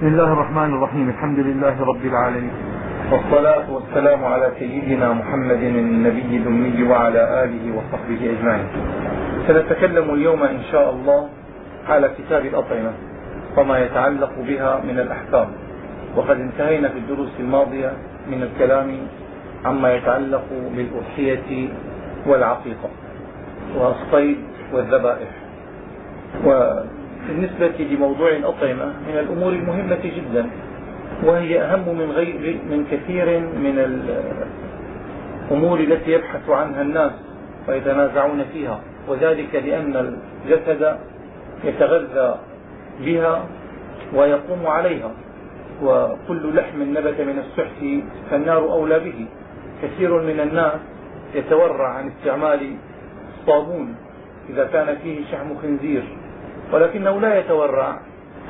بسم الله الرحمن الرحيم. الحمد لله رب العالمين. والصلاة والسلام على سيدنا محمد النبي الأمي وعلى آله وصحبه أجمعين. سنتكلم اليوم إن شاء الله على كتاب الأطعمة وما يتعلق بها من الأحكام. وقد انتهينا في الدروس الماضية من الكلام عما يتعلق بالأضحية والعقيقة والصيد والذبائح. وبالنسبة لموضوع الأطعمة من الأمور المهمة جدا وهي أهم من, غير من كثير من الأمور التي يبحث عنها الناس ويتنازعون فيها وذلك لأن الجسد يتغذى بها ويقوم عليها وكل لحم نبت من السحت فالنار أولى به. كثير من الناس يتورع عن استعمال الصابون إذا كان فيه شحم خنزير. ولكنه لا يتورع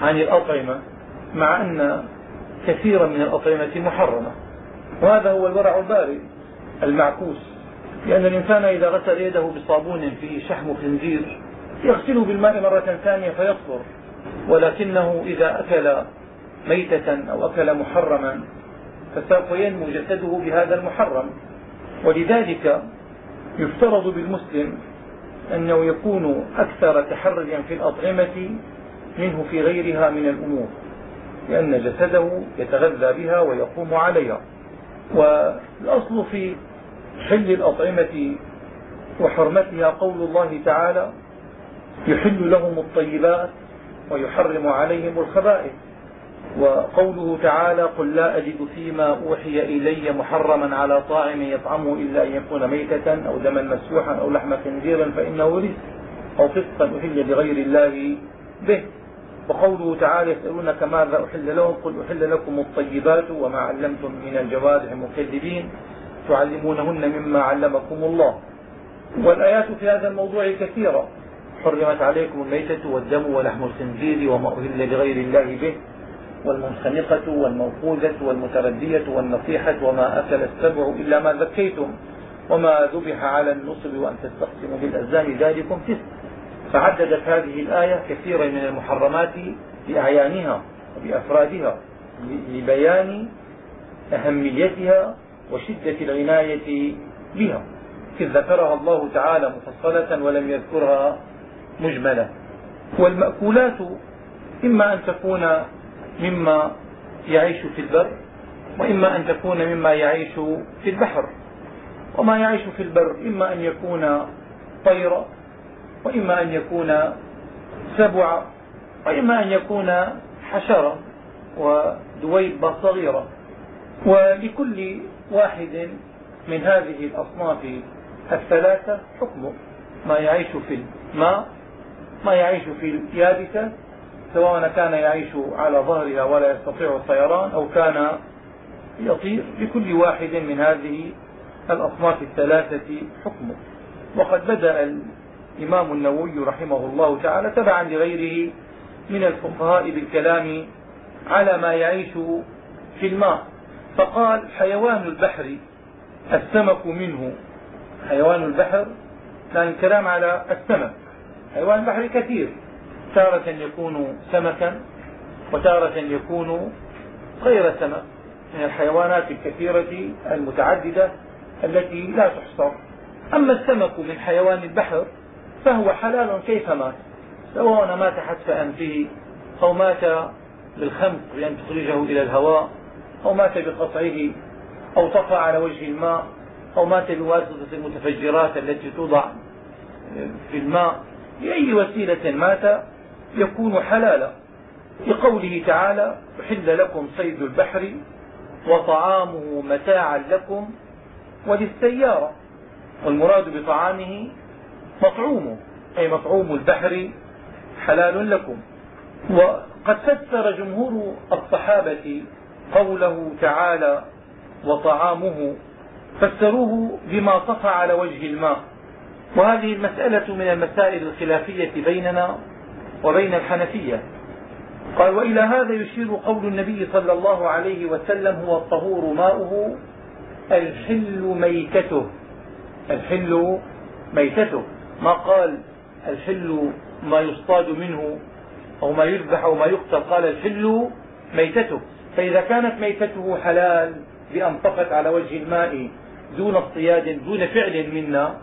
عن الأطعمة مع أن كثيرا من الأطعمة محرمة. وهذا هو الورع البارد المعكوس. لأن الإنسان إذا غسل يده بصابون فيه شحم خنزير يغسله بالماء مرة ثانية فيطهر ولكنه إذا أكل ميتة أو أكل محرما فسوف ينمو جسده بهذا المحرم. ولذلك يفترض بالمسلم أنه يكون أكثر تحريا في الأطعمة منه في غيرها من الأمور لأن جسده يتغذى بها ويقوم عليها. والأصل في حل الأطعمة وحرمتها قول الله تعالى يحل لهم الطيبات ويحرم عليهم الخبائث. وقوله تعالى قل لا أجد فيما أوحي إلي محرما على طاعم يطعمه إلا أن يكون ميتة أو دما مسفوحا أو لحم خنزير فإنه رزق أو فسقا أحل لغير الله به. وقوله تعالى يسألونك ماذا أحل لهم قل أحل لكم الطيبات وما علمتم من الجوارح مكذبين تعلمونهن مما علمكم الله. والآيات في هذا الموضوع كثيرة. حرمت عليكم الميتة والدم ولحم الخنزير وما أهل لغير الله به. والمنخنقة والموقوذة والمتردية والنصيحة وما أكل السبع إلا ما ذكيتم وما ذبح على النصب وأن تستقسموا بالأزلام ذلكم فسق. فعددت هذه الآية كثيرا من المحرمات بأعيانها وبأفرادها لبيان أهميتها وشدة العناية بها. إذ ذكرها الله تعالى مفصلة ولم يذكرها مجملة. والمأكولات إما أن تكون مما يعيش في البر وإما أن تكون مما يعيش في البحر. وما يعيش في البر إما أن يكون طيرا وإما أن يكون سبعا وإما أن يكون حشرة ودويبة صغيرة. ولكل واحد من هذه الأصناف الثلاثة حكمه. ما يعيش في الماء ما يعيش في اليابسة سواء كان يعيش على ظهرها ولا يستطيع الطيران أو كان يطير لكل واحد من هذه الأصناف الثلاثة حكمه. وقد بدأ الإمام النووي رحمه الله تعالى تبعا لغيره من الفقهاء بالكلام على ما يعيش في الماء. فقال حيوان البحر السمك منه. حيوان البحر كان الكلام على السمك. حيوان البحر كثير. تارة يكون سمكا وتارة يكون غير سمك من الحيوانات الكثيرة المتعددة التي لا تحصر أما السمك من حيوان البحر فهو حلال كيف مات؟ سواء مات حتف أنفه أو مات بالخنق بأن تخرجه إلى الهواء أو مات بقطعه أو طفى على وجه الماء أو مات بواسطة المتفجرات التي توضع في الماء. بأي وسيلة مات؟ يكون حلالا. لقوله تعالى أحل لكم صيد البحر وطعامه متاعا لكم وللسيارة. والمراد بطعامه مطعومه أي مطعوم البحر حلال لكم. وقد فسر جمهور الصحابة قوله تعالى وطعامه فسروه بما طفى على وجه الماء. وهذه المسألة من المسائل الخلافية بيننا وبين الحنفية. قال وإلى هذا يشير قول النبي صلى الله عليه وسلم هو الطهور ماؤه الحل ميتته. الحل ميتته. ما قال الحل ما يصطاد منه أو ما يذبح أو ما يقتل قال الحل ميتته. فإذا كانت ميتته حلال بأن طفت على وجه الماء دون اصطياد دون فعل منا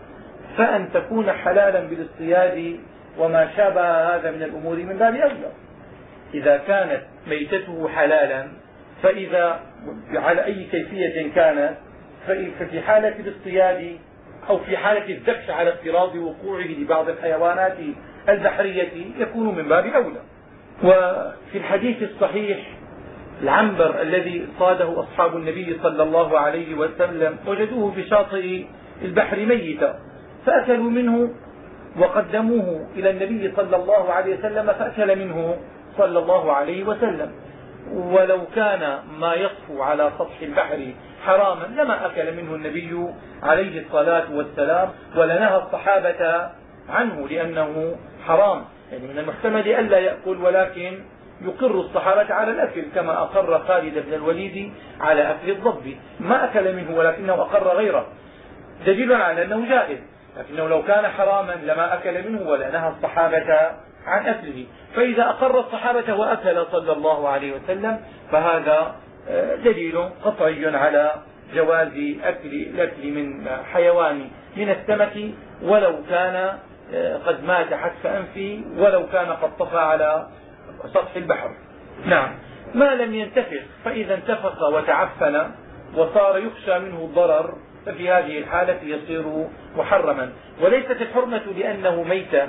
فأن تكون حلالا بالاصطياد وما شابه هذا من الأمور من باب أولى إذا كانت ميتته حلالا فإذا على أي كيفية كانت ففي حالة الاصطياد أو في حالة الذبح على افتراض وقوعه لبعض الحيوانات البحرية يكون من باب أولى. وفي الحديث الصحيح العنبر الذي صاده أصحاب النبي صلى الله عليه وسلم وجدوه في شاطئ البحر ميتا فأكلوا منه وقدموه إلى النبي صلى الله عليه وسلم فأكل منه صلى الله عليه وسلم. ولو كان ما يصفو على سطح البحر حراما لما أكل منه النبي عليه الصلاة والسلام ولنهى الصحابة عنه لأنه حرام. يعني من المحتمل ألا يأكل ولكن يقر الصحابة على الأكل كما أقر خالد بن الوليد على أكل الضب. ما أكل منه ولكنه أقر غيره. دليل على أنه جائز. لكنه لو كان حراما لما أكل منه ولا نهى الصحابة عن أكله. فإذا أقر الصحابة وأكل صلى الله عليه وسلم فهذا آه، دليل قطعي على جواز أكل الأكل من حيوان من السمك ولو كان آه، قد مات حتف أنفه ولو كان قد طفى على سطح البحر. نعم. ما لم ينتفخ فإذا انتفخ وتعفن وصار يخشى منه الضرر ففي هذه الحالة يصير محرما. وليست الحرمة لأنه ميت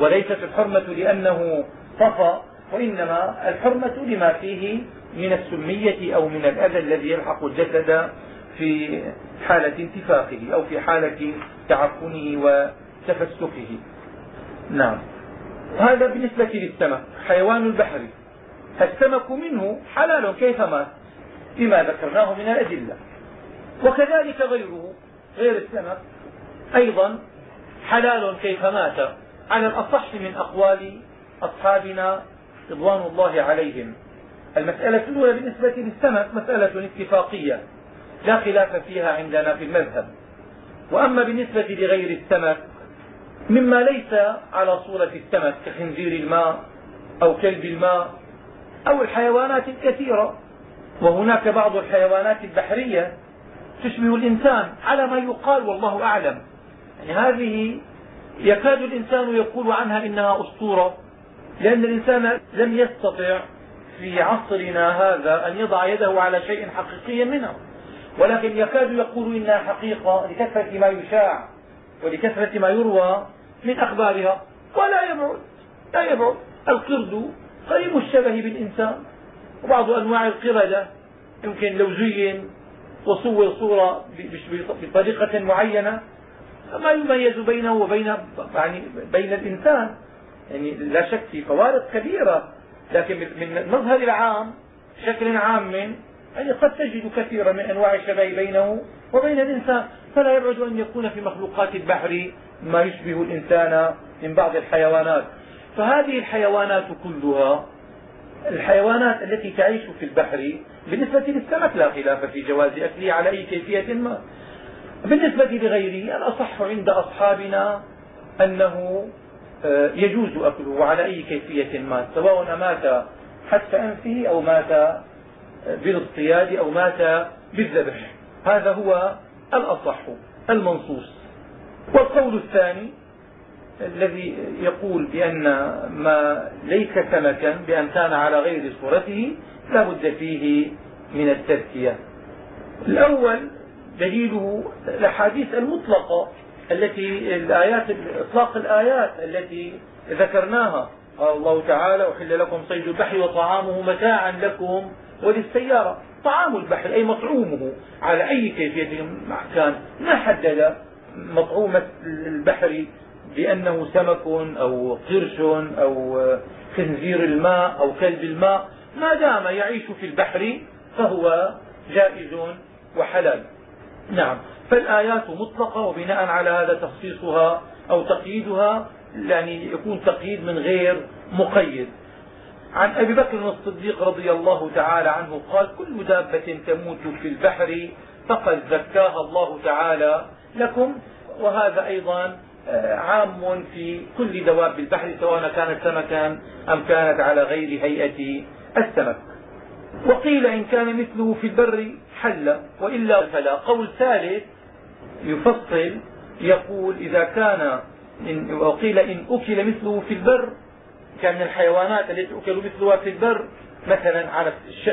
وليست الحرمة لأنه طفى وإنما الحرمة لما فيه من السمية أو من الأذى الذي يلحق الجسد في حالة انتفاخه أو في حالة تعفنه وتفسخه. نعم. هذا بالنسبة للسمك حيوان البحر. السمك منه حلال كيف مات؟ ذكرناه من الأدلة. وكذلك غيره غير السمك أيضا حلال كيف مات. على الأصح من أقوال أصحابنا رضوان الله عليهم. المسألة الأولى بالنسبة للسمك مسألة اتفاقية لا خلاف فيها عندنا في المذهب. وأما بالنسبة لغير السمك مما ليس على صورة السمك كخنزير الماء أو كلب الماء أو الحيوانات الكثيرة. وهناك بعض الحيوانات البحرية تشبه الإنسان على ما يقال والله أعلم. يعني هذه يكاد الإنسان يقول عنها إنها أسطورة لأن الإنسان لم يستطع في عصرنا هذا أن يضع يده على شيء حقيقي منها ولكن يكاد يقول إنها حقيقة لكثرة ما يشاع ولكثرة ما يروى من أخبارها. ولا يبعد لا يبعد. القرد قريب الشبه بالإنسان. وبعض أنواع القردة يمكن لو زين وصور صورة بطريقة معينة ما يميز بينه وبين يعني بين الإنسان. يعني لا شك في فوارق كبيرة لكن من المظهر العام بشكل عام يعني قد تجد كثيرا من أنواع الشبه بينه وبين الإنسان. فلا يبعد أن يكون في مخلوقات البحر ما يشبه الإنسان من بعض الحيوانات. فهذه الحيوانات كلها الحيوانات التي تعيش في البحر بالنسبة للسمك لا خلاف في جواز أكله على أي كيفية ما. بالنسبة لغيره الأصح عند أصحابنا أنه آه، يجوز أكله على أي كيفية مات سواء مات حتف أنفه أو مات بالاصطياد أو مات بالذبح. هذا هو الأصح المنصوص. والقول الثاني الذي يقول بأن ما ليس سمكا بأن كان على غير صورته لا بد فيه من التذكية. الأول دليله الأحاديث المطلقة التي الآيات إطلاق الآيات التي ذكرناها. قال الله تعالى أحل لكم صيد البحر وطعامه متاعا لكم وللسيارة. طعام البحر أي مطعومه على أي كيفية كان ما حدد مطعوم البحر بأنه سمك أو قرش أو خنزير الماء أو كلب الماء ما دام يعيش في البحر فهو جائز وحلال. نعم. فالآيات مطلقة وبناء على هذا تخصيصها أو تقييدها يعني يكون تقييد من غير مقيد. عن أبي بكر الصديق رضي الله تعالى عنه قال كل دابة تموت في البحر فقد زكاها الله تعالى لكم. وهذا أيضا عام في كل دواب البحر سواء كانت سمكا أم كانت على غير هيئة السمك. وقيل إن كان مثله في البر حل وإلا فلا. قول ثالث يفصل يقول إذا كان إن وقيل إن أكل مثله في البر كأن من الحيوانات التي تؤكل مثلها في البر مثلا على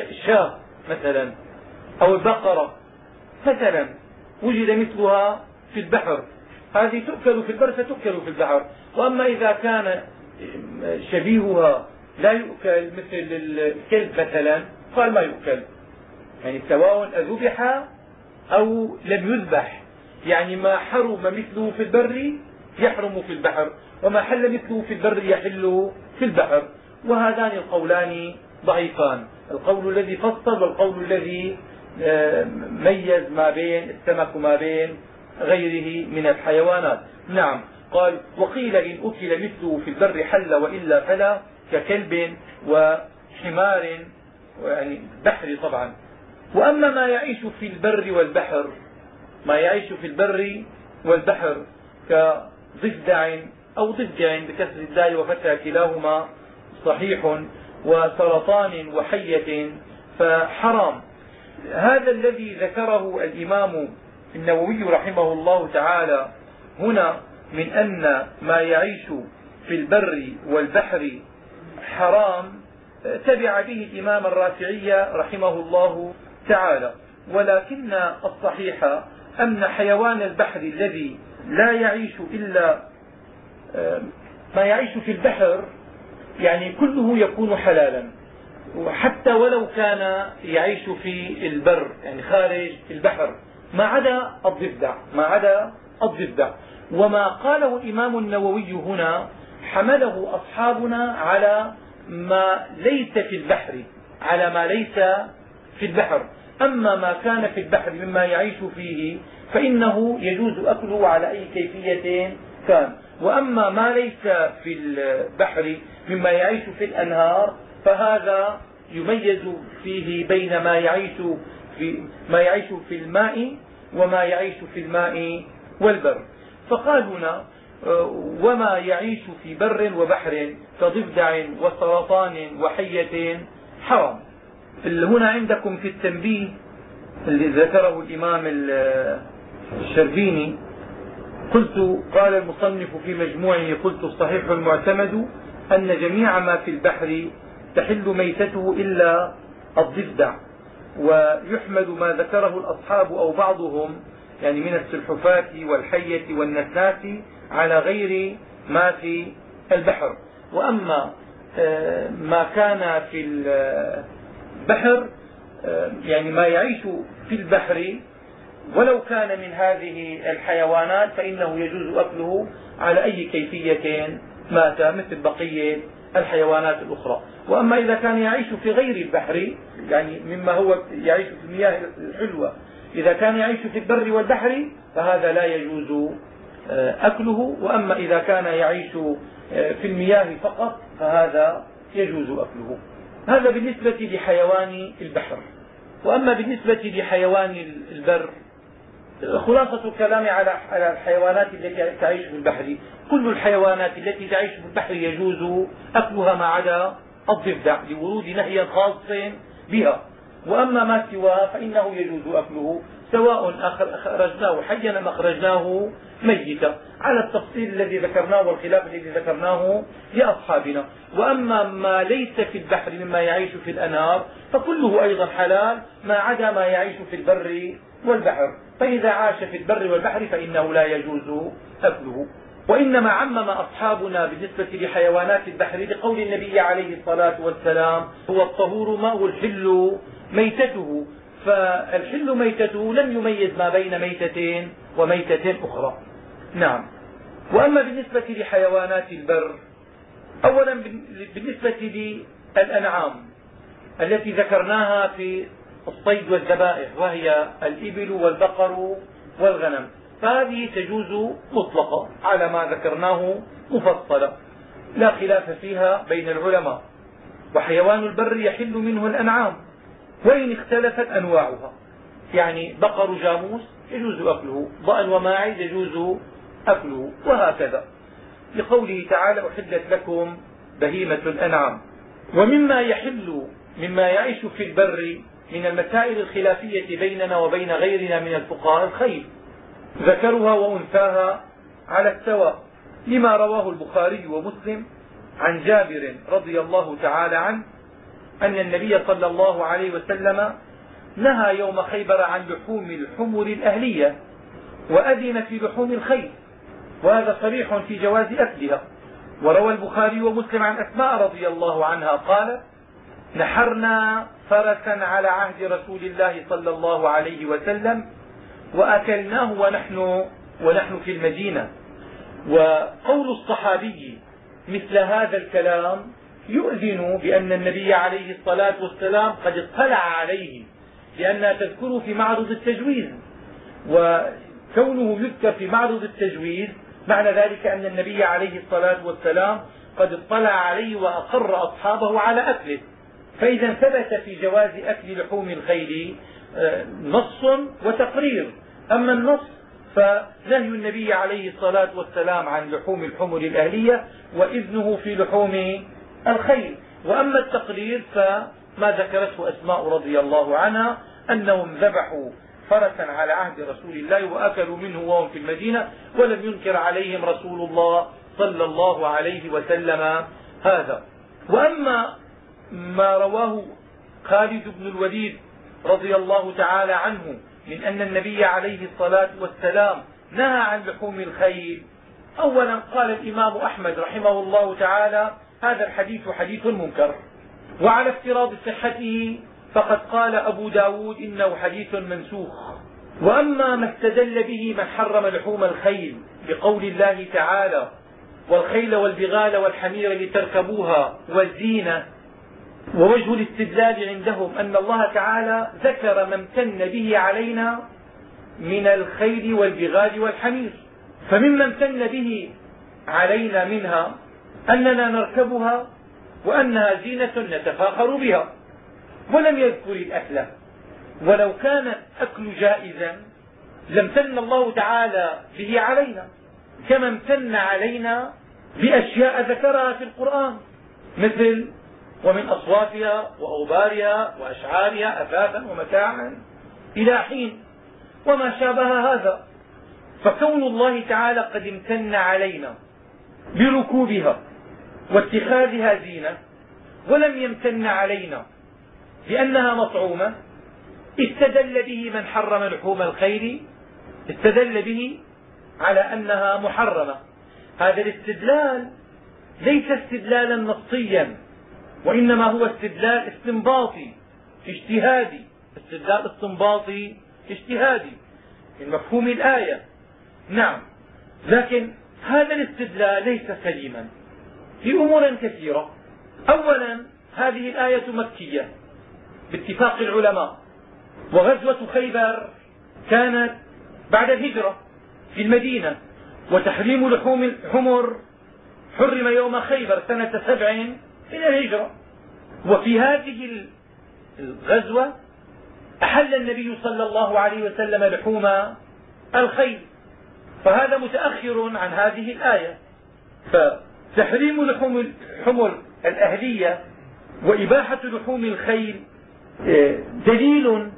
الشاه مثلا أو البقرة مثلا وجد مثلها في البحر. هذه تؤكل في البر فتؤكل في البحر. وأما إذا كان شبيهها لا يؤكل مثل الكلب مثلا قال ما يؤكل. يعني سواء ذبح أو لم يذبح. يعني ما حرم مثله في البر يحرم في البحر وما حل مثله في البر يحل في البحر. وهذان القولان ضعيفان. القول الذي فصل والقول الذي آه، ميز ما بين السمك وما بين غيره من الحيوانات. نعم. قال وقيل إن أكل مثله في البر حل وإلا فلا ككلب وحمار يعني بحر طبعا. وأما ما يعيش في البر والبحر ما يعيش في البر والبحر كضفدع أو ضفدع بكسر الدال وفتح كلاهما صحيح وسرطان وحية فحرام. هذا الذي ذكره الإمام النووي رحمه الله تعالى هنا من أن ما يعيش في البر والبحر حرام تبع به الإمام الرافعي رحمه الله تعالى. ولكن الصحيح أن حيوان البحر الذي لا يعيش إلا ما يعيش في البحر يعني كله يكون حلالا. حتى ولو كان يعيش في البر يعني خارج البحر. ما عدا الضفدع ما عدا الضفدع. وما قاله الإمام النووي هنا حمله أصحابنا على ما ليس في البحر على ما ليس في البحر. أما ما كان في البحر مما يعيش فيه فإنه يجوز أكله على أي كيفية كان. وأما ما ليس في البحر مما يعيش في الأنهار فهذا يميز فيه بين ما يعيش في ما يعيش في الماء وما يعيش في الماء والبر. فقال هنا وما يعيش في بر وبحر كضفدع وسرطان وحية حرام. هنا عندكم في التنبيه اللي ذكره الإمام الشربيني قلت قال المصنف في مجموعه قلت الصحيح المعتمد أن جميع ما في البحر تحل ميتته إلا الضفدع. ويحمد ما ذكره الأصحاب أو بعضهم يعني من السلحفاة والحية والنسناس على غير ما في البحر. وأما آه، ما كان في البحر آه، يعني ما يعيش في البحر ولو كان من هذه الحيوانات فإنه يجوز أكله على أي كيفية مات مثل بقية الحيوانات الأخرى. وأما إذا كان يعيش في غير البحر يعني مما هو يعيش في المياه الحلوة إذا كان يعيش في البر والبحر فهذا لا يجوز آه، أكله. وأما إذا كان يعيش آه، في المياه فقط فهذا يجوز أكله. هذا بالنسبة لحيوان البحر. وأما بالنسبة لحيوان البر خلاصة الكلام على الحيوانات التي تعيش في البحر. كل الحيوانات التي تعيش في البحر يجوز أكلها ما عدا الضفدع لورود نهي خاص بها. وأما ما سواها فإنه يجوز أكله سواء أخرجناه حيا أم أخرجناه ميتا. على التفصيل الذي ذكرناه والخلاف الذي ذكرناه لأصحابنا. وأما ما ليس في البحر مما يعيش في الأنهار فكله أيضا حلال ما عدا ما يعيش في البر والبحر. فإذا عاش في البر والبحر فإنه لا يجوز أكله. وإنما عمم أصحابنا بالنسبة لحيوانات البحر لقول النبي عليه الصلاة والسلام هو الطهور ماء الحل ميتته. فالحل ميتته لم يميز ما بين ميتتين وميتة أخرى. نعم. وأما بالنسبة لحيوانات البر أولا بالنسبة للأنعام التي ذكرناها في الصيد والذبائح وهي الإبل والبقر والغنم. فهذه تجوز مطلقة على ما ذكرناه مفصلا. لا خلاف فيها بين العلماء. وحيوان البر يحل منه الأنعام. وإن اختلفت أنواعها. يعني بقر جاموس يجوز أكله. ضأن وماعز يجوز أكله. وهكذا. لقوله تعالى أحلت لكم بهيمة الأنعام. ومما يحل مما يعيش في البر من المسائل الخلافية بيننا وبين غيرنا من الفقهاء الخيل ذكرها وأنثاها على السواء لما رواه البخاري ومسلم عن جابر رضي الله تعالى عنه أن النبي صلى الله عليه وسلم نهى يوم خيبر عن لحوم الحمر الأهلية وأذن في لحوم الخيل وهذا صريح في جواز أكلها. وروى البخاري ومسلم عن أسماء رضي الله عنها قالت نحرنا فرسا على عهد رسول الله صلى الله عليه وسلم وأكلناه ونحن, ونحن في المدينة. وقول الصحابي مثل هذا الكلام يؤذن بأن النبي عليه الصلاة والسلام قد اطلع عليه لأنها تذكره في معرض التجويز. وكونه يذكر في معرض التجويز معنى ذلك أن النبي عليه الصلاة والسلام قد اطلع عليه وأقر أصحابه على أكله. فإذا ثبت في جواز أكل لحوم الخيل آه، نص وتقرير. أما النص فنهي النبي عليه الصلاة والسلام عن لحوم الحمر الأهلية وإذنه في لحوم الخيل. وأما التقرير فما ذكرته أسماء رضي الله عنها أنهم ذبحوا فرسا على عهد رسول الله وأكلوا منه وهم في المدينة ولم ينكر عليهم رسول الله صلى الله عليه وسلم هذا. وأما ما رواه خالد بن الوليد رضي الله تعالى عنه من أن النبي عليه الصلاة والسلام نهى عن لحوم الخيل. أولا قال الإمام أحمد رحمه الله تعالى هذا الحديث حديث منكر. وعلى افتراض صحته فقد قال أبو ب داود إنه حديث منسوخ. وأما ما استدل به من حرم لحوم الخيل بقول الله تعالى والخيل والبغال والحمير لتركبوها والزينة ووجه الاستدلال عندهم أن الله تعالى ذكر ما امتن به علينا من الخيل والبغال والحمير. فمما امتن به علينا منها أننا نركبها وأنها زينة نتفاخر بها. ولم يذكر الأكل. ولو كان الأكل جائزا لامتن الله تعالى به علينا كما امتن علينا بأشياء ذكرها في القرآن مثل ومن أصواتها وأوبارها وأشعارها أثاثا ومتاعا إلى حين. وما شابه هذا فكون الله تعالى قد امتن علينا بركوبها واتخاذها زينة ولم يمتن علينا لأنها مطعومة استدل به من حرم لحوم الخيل استدل به على أنها محرمة. هذا الاستدلال ليس استدلالا نصيا. وإنما هو استدلال استنباطي اجتهادي. استدلال استنباطي اجتهادي. من مفهوم الآية. نعم. لكن هذا الاستدلال ليس سليما. في أمور كثيرة. أولا هذه الآية مكية. باتفاق العلماء. وغزوة خيبر كانت بعد الهجرة في المدينة. وتحريم لحوم الحمر حرم يوم خيبر سنة سبع من الهجرة. وفي هذه الغزوة أحل النبي صلى الله عليه وسلم لحوم الخيل. فهذا متأخر عن هذه الآية. فتحريم لحوم الحمر الأهلية وإباحة لحوم الخيل آه، دليل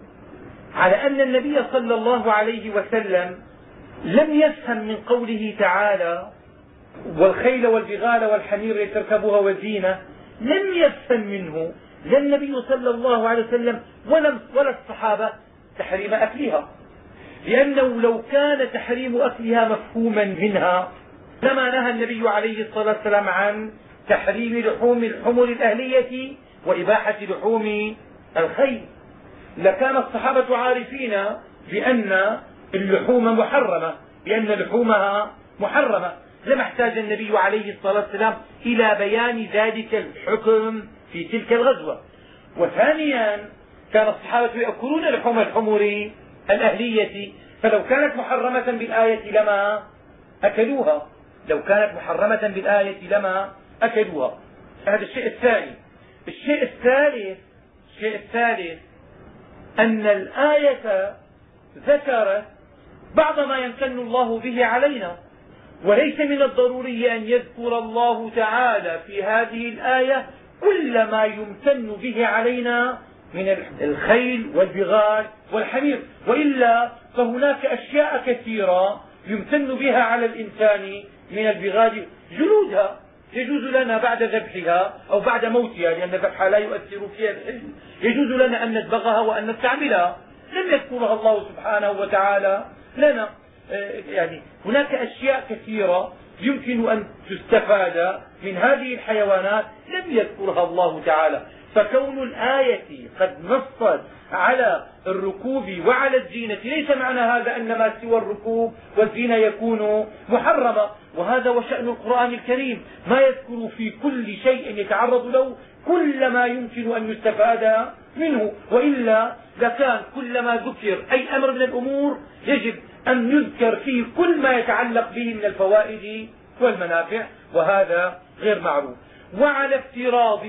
على أن النبي صلى الله عليه وسلم لم يفهم من قوله تعالى والخيل والبغال والحمير لتركبوها وزينة لم يفهم منه لا النبي صلى الله عليه وسلم ولا, ولا الصحابة تحريم أكلها. لأنه لو كان تحريم أكلها مفهوما منها لما نهى النبي عليه الصلاة والسلام عن تحريم لحوم الحمر الأهلية وإباحة لحوم الخيل. لكان الصحابة عارفين بأن اللحوم محرمة لأن لحومها محرمة. لما احتاج النبي عليه الصلاة والسلام إلى بيان ذلك الحكم في تلك الغزوة. وثانيا كان الصحابة يأكلون لحوم الحمر الأهلية فلو كانت محرمة بالآية لما أكلوها. لو كانت محرمة بالآية لما أكلوها. هذا الشيء الثاني. الشيء الثالث الشيء الثالث أن الآية ذكرت بعض ما يمتن الله به علينا. وليس من الضروري أن يذكر الله تعالى في هذه الآية كل ما يمتن به علينا من الخيل والبغال والحمير. وإلا فهناك أشياء كثيرة يمتن بها على الإنسان من البغال. جلودها يجوز لنا بعد ذبحها أو بعد موتها لأن ذبحها لا يؤثر فيها العلم يجوز لنا أن ندبغها وأن نستعملها. لم يذكرها الله سبحانه وتعالى لنا. يعني هناك أشياء كثيرة يمكن أن تستفاد من هذه الحيوانات لم يذكرها الله تعالى. فكون الآية قد نصت على الركوب وعلى الزينة ليس معنى هذا أن ما سوى الركوب والزينة يكون محرما وهذا وشأن القرآن الكريم. ما يذكر في كل شيء يتعرض له كل ما يمكن أن يستفاد منه. وإلا لكان كل ما ذكر أي أمر من الأمور يجب أن يذكر فيه كل ما يتعلق به من الفوائد والمنافع وهذا غير معروف. وعلى افتراض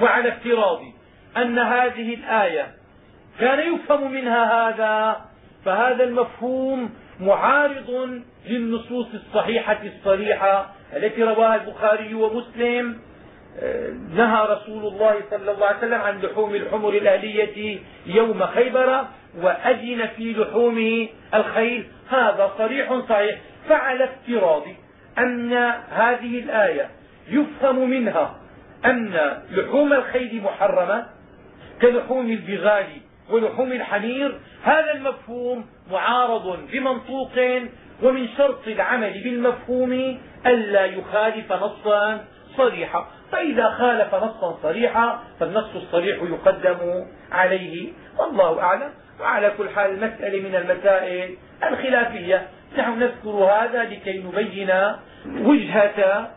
وعلى افتراض أن هذه الآية كان يفهم منها هذا فهذا المفهوم معارض للنصوص الصحيحة الصريحة التي رواها البخاري ومسلم. نهى رسول الله صلى الله عليه وسلم عن لحوم الحمر الأهلية يوم خيبر وأذن في لحوم الخيل. هذا صريح صحيح. فعلى افتراض أن هذه الآية يفهم منها أن لحوم الخيل محرمة كلحوم البغال ولحوم الحمير هذا المفهوم معارض بمنطوق ومن شرط العمل بالمفهوم ألا يخالف نصا صريحا. فإذا خالف نصا صريحا فالنص الصريح يقدم عليه. والله أعلم. وعلى كل حال المسألة من المسائل الخلافية. نحن نذكر هذا لكي نبين وجهة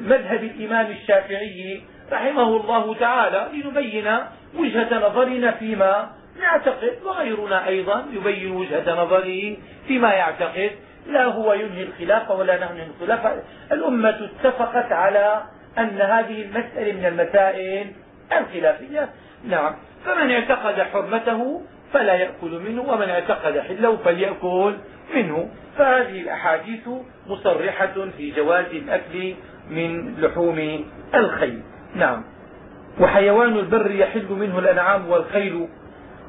مذهب الإمام الشافعي رحمه الله تعالى لنبين وجهة نظرنا فيما نعتقد وغيرنا أيضا يبين وجهة نظره فيما يعتقد. لا هو ينهي الخلافة ولا نحن الخلافة الأمة اتفقت على أن هذه المسألة من المسائل الخلافية. نعم. فمن اعتقد حرمته فلا يأكل منه ومن اعتقد حله فليأكل منه فهذه الأحاديث مصرحة في جواز الأكل من لحوم الخيل. نعم. وحيوان البر يحل منه الأنعام والخيل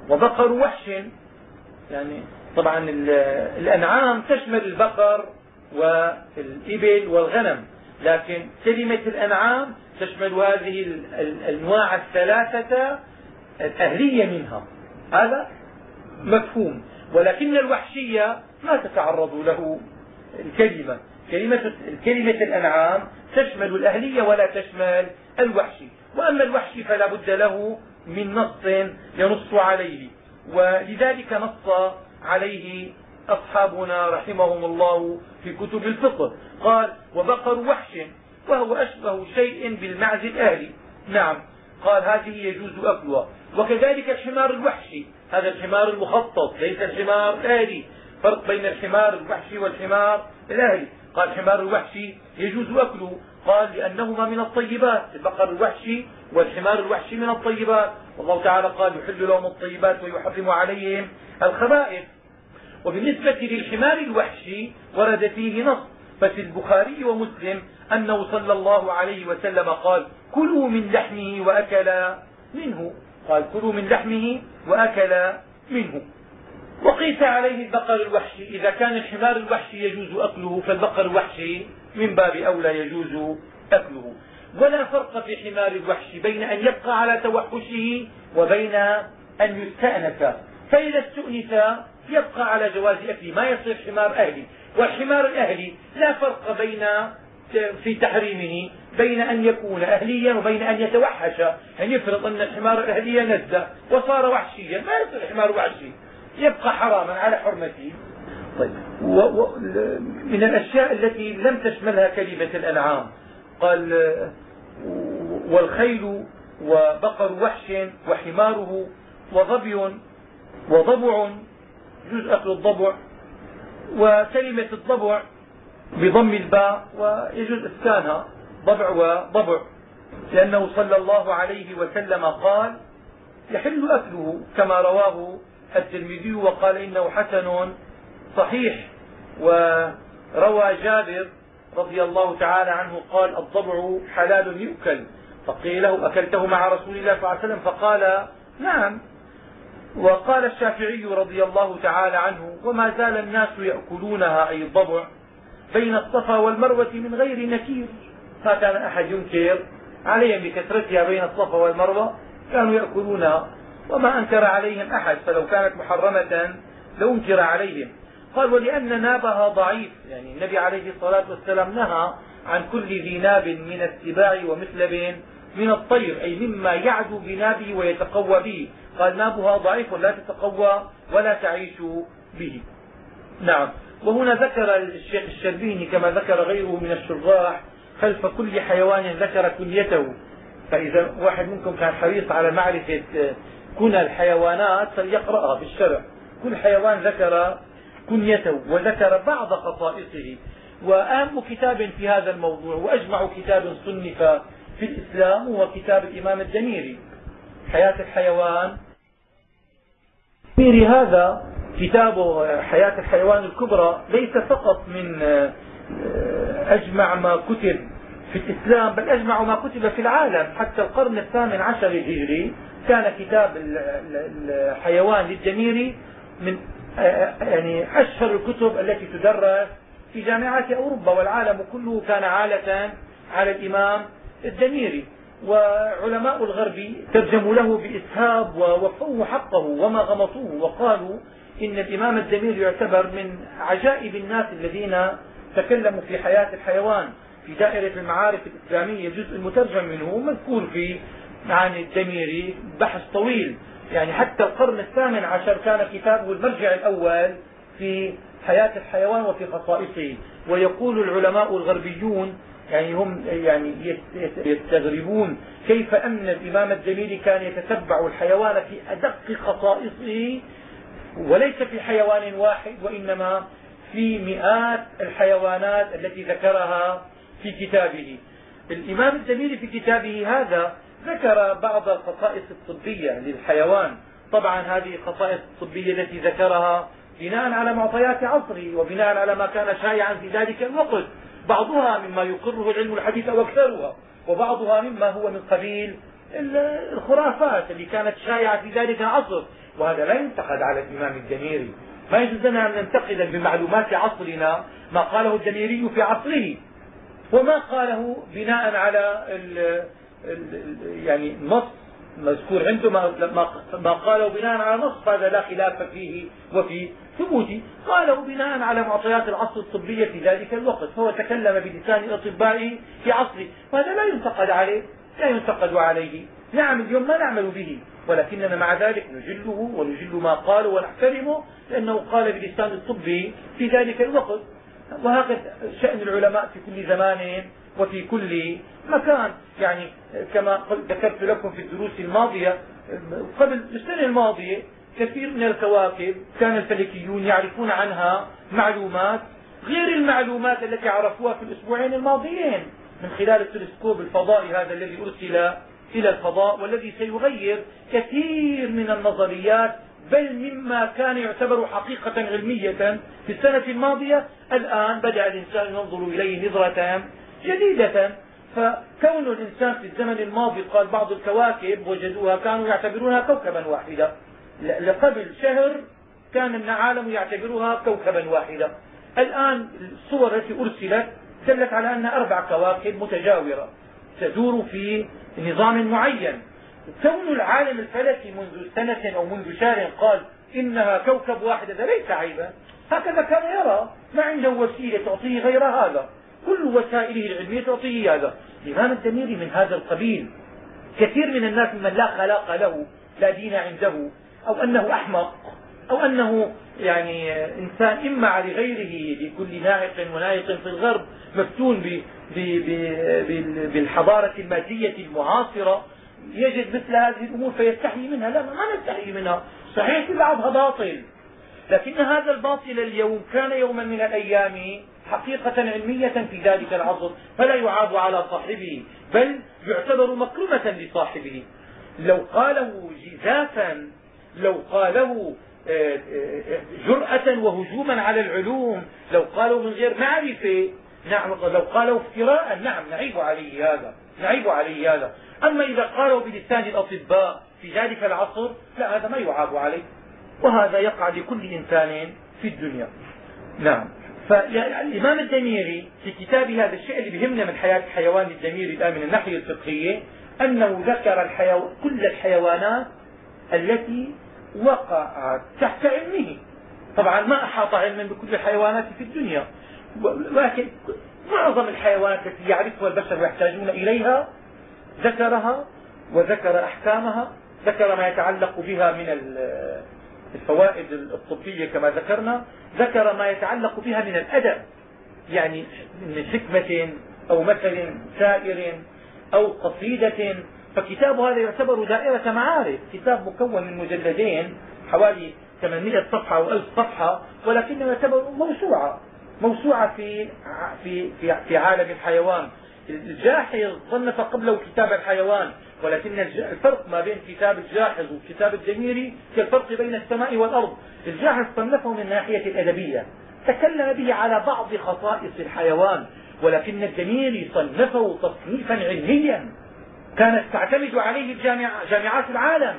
وبقر وحش. يعني طبعا الأنعام تشمل البقر والإبل والغنم لكن كلمة الأنعام تشمل هذه الأنواع الثلاثة الأهلية منها. هذا مفهوم. ولكن الوحشية ما تتعرض له. الكلمة كلمة, كلمة الأنعام تشمل الأهلية ولا تشمل الوحشي وأما الوحشي فلا بد له من نص ينص عليه. ولذلك نص عليه أصحابنا رحمهم الله في كتب الفقه. قال وبقر وحش وهو أشبه شيء بالمعز الأهلي. نعم. قال هذه يجوز أكلها. وكذلك الحمار الوحشي هذا الحمار المخطط ليس الحمار الأهلي فرق بين الحمار الوحشي والحمار الأهلي قال الحمار الوحشي يجوز أكله. قال لأنهما من الطيبات. البقر الوحشي والحمار الوحشي من الطيبات. والله تعالى قال يحل لهم الطيبات ويحرم عليهم الخبائث. وبالنسبة للحمار الوحشي ورد فيه نص. ففي البخاري ومسلم أنه صلى الله عليه وسلم قال كلوا من لحمه وأكل منه. قال كلوا من لحمه وأكل منه. وقيس عليه البقر الوحشي إذا كان الحمار الوحشي يجوز أكله فالبقر الوحشي من باب أولى يجوز أكله. ولا فرق في حمار الوحش بين أن يبقى على توحشه وبين أن يستأنس فإذا استؤنس يبقى على جواز أكله ما يصير حمار أهلي. والحمار الأهلي لا فرق بين في تحريمه بين أن يكون أهليا وبين أن يتوحش يعني يفرض أن الحمار الأهلي نزة وصار وحشيا ما يصير حمار وحشي يبقى حراما على حرمته. طيب و و من الأشياء التي لم تشملها كلمة الأنعام قال والخيل وبقر وحش وحماره وظبي وضبع يجوز أكل الضبع وكلمة الضبع بضم الباء ويجوز إسكانها ضبع وضبع. لأنه صلى الله عليه وسلم قال يحل أكله كما رواه الترمذي وقال إنه حسن صحيح. وروى جابر رضي الله تعالى عنه قال الضبع حلال يؤكل. فقيل له أكلته مع رسول الله صلى الله عليه وسلم؟ فقال نعم. وقال الشافعي رضي الله تعالى عنه وما زال الناس يأكلونها أي الضبع. بين الصفا والمروة من غير نكير. ما كان أحد ينكر عليهم بكثرتها بين الصفا والمروة كانوا يأكلونها وما أنكر عليهم أحد فلو كانت محرمة لأنكر عليهم. قال ولأن نابها ضعيف. يعني النبي عليه الصلاة والسلام نهى عن كل ذي ناب من السباع ومثلب من الطير أي مما يعدو بنابه ويتقوى به. قال نابها ضعيف لا تتقوى ولا تعيش به. نعم. وهنا ذكر الشيخ الشربيني كما ذكر غيره من الشراح خلف كل حيوان ذكر كنيته فإذا واحد منكم كان حريص على معرفة كنى الحيوانات فليقرأها في الشرع. كل حيوان ذكر كنيته وذكر بعض خصائصه. وأهم كتاب في هذا الموضوع وأجمع كتاب صنف في الإسلام هو كتاب الإمام الدميري حياة الحيوان. هذا كتاب حياة الحيوان الكبرى ليس فقط من أجمع ما كتب في الإسلام بل أجمع ما كتب في العالم. حتى القرن الثامن عشر الهجري كان كتاب الحيوان للدميري من يعني أشهر الكتب التي تدرس في جامعات أوروبا والعالم كله كان عالة على الإمام الدميري وعلماء الغرب ترجموا له بإسهاب ووفوه حقه وما غمطوه وقالوا إن الإمام الدميري يعتبر من عجائب الناس الذين تكلموا في حياة الحيوان. في دائرة المعارف الإسلامية جزء مترجم منه مذكور في عن الدميري بحث طويل. يعني حتى القرن الثامن عشر كان كتابه المرجع الأول في حياة الحيوان وفي خصائصه. ويقول العلماء الغربيون يعني هم يعني يستغربون كيف أن الإمام الدميري كان يتتبع الحيوان في أدق خصائصه وليس في حيوان واحد وإنما في مئات الحيوانات التي ذكرها في كتابه. الإمام الدميري في كتابه هذا ذكر بعض الخصائص الطبية للحيوان. طبعا هذه الخصائص الطبية التي ذكرها بناء على معطيات عصره وبناء على ما كان شائعا في ذلك الوقت. بعضها مما يقره العلم الحديث واكثرها وبعضها مما هو من قبيل الخرافات اللي كانت شائعة في ذلك العصر. وهذا لا ينتقد على الإمام الدميري ما يجوز لنا أن ننتقد بمعلومات عصرنا ما قاله الدميري في عصره. وما قاله بناء على ال ال يعني نص مذكور عنده ما, قاله بناء على نص هذا لا خلاف فيه وفي ثبوته قاله بناء على معطيات العصر الطبية في ذلك الوقت فهو تكلم بلسان الأطباء في عصره. وهذا لا ينتقد عليه لا ينتقد عليه. نعم اليوم ما نعمل به. ولكننا مع ذلك نجله ونجل ما قاله ونحترمه لأنه قال بلسان الطب في ذلك الوقت. وهكذا شأن العلماء في كل زمان وفي كل مكان. يعني كما ذكرت لكم في الدروس الماضية قبل السنة الماضية كثير من الكواكب كان الفلكيون يعرفون عنها معلومات غير المعلومات التي عرفوها في الأسبوعين الماضيين من خلال التلسكوب الفضائي هذا الذي أرسل إلى الفضاء والذي سيغير كثير من النظريات بل مما كان يعتبر حقيقة علمية في السنة الماضية الآن بدأ الإنسان ينظر إليه نظرة جديدة. فكون الإنسان في الزمن الماضي قال بعض الكواكب وجدوها كانوا يعتبرونها كوكبا واحدا قبل شهر كان العالم يعتبرها كوكبا واحدا الآن الصور التي أرسلت دلت على أن أربع كواكب متجاورة. تدور في نظام معين. كون العالم الفلكي منذ سنة أو منذ شهر قال إنها كوكب واحد هذا ليس عيبا. هكذا كان يرى. ما عنده وسيلة تعطيه غير هذا. كل وسائله العلمية تعطيه هذا. الإمام الدميري من هذا القبيل. كثير من الناس ممن لا خلاق له لا دين عنده أو أنه أحمق. أو أنه يعني إنسان إما لغيره لكل ناعق ونائق في الغرب مفتون بالحضارة المادية المعاصرة يجد مثل هذه الأمور فيستحي منها. لا ما نستحي منها. صحيح في بعضها باطل لكن هذا الباطل اليوم كان يوما من الأيام حقيقة علمية في ذلك العصر فلا يعاب على صاحبه بل يعتبر مكرمة لصاحبه. لو قاله جزافا لو قاله جرأة وهجوما على العلوم. لو قالوا من غير معرفة نعم لو قالوا افتراء نعم نعيب عليه هذا نعيب عليه هذا. أما إذا قالوا بلسان الأطباء في ذلك العصر لا هذا ما يعاب عليه. وهذا يقع لكل إنسان في الدنيا. نعم. فالإمام الدميري في كتابه هذا الشيء اللي بهمنا من حياة الحيوان الدميري الآن من الناحية الفقهية أنه ذكر الحيو... كل الحيوانات التي وقعت تحت علمه. طبعا ما أحاط علما بكل الحيوانات في الدنيا. ولكن معظم الحيوانات التي يعرفها البشر ويحتاجون إليها ذكرها وذكر أحكامها ذكر ما يتعلق بها من الفوائد الطبية كما ذكرنا ذكر ما يتعلق بها من الأدب. يعني من حكمة أو مثل سائر أو قصيدة فكتاب هذا يعتبر دائرة معارف. كتاب مكون من مجلدين حوالي 800 صفحة أو 1000 صفحة ولكنه يعتبر موسوعة. موسوعة في في في, في عالم الحيوان. الجاحظ صنف قبله كتاب الحيوان ولكن الفرق ما بين كتاب الجاحظ وكتاب الجميري كالفرق بين السماء والأرض. الجاحظ صنفه من الناحية الأدبية. تكلم به على بعض خصائص الحيوان ولكن الجميري صنفه تصنيفا علميا. كانت تعتمد عليه الجامعة جامعات العالم.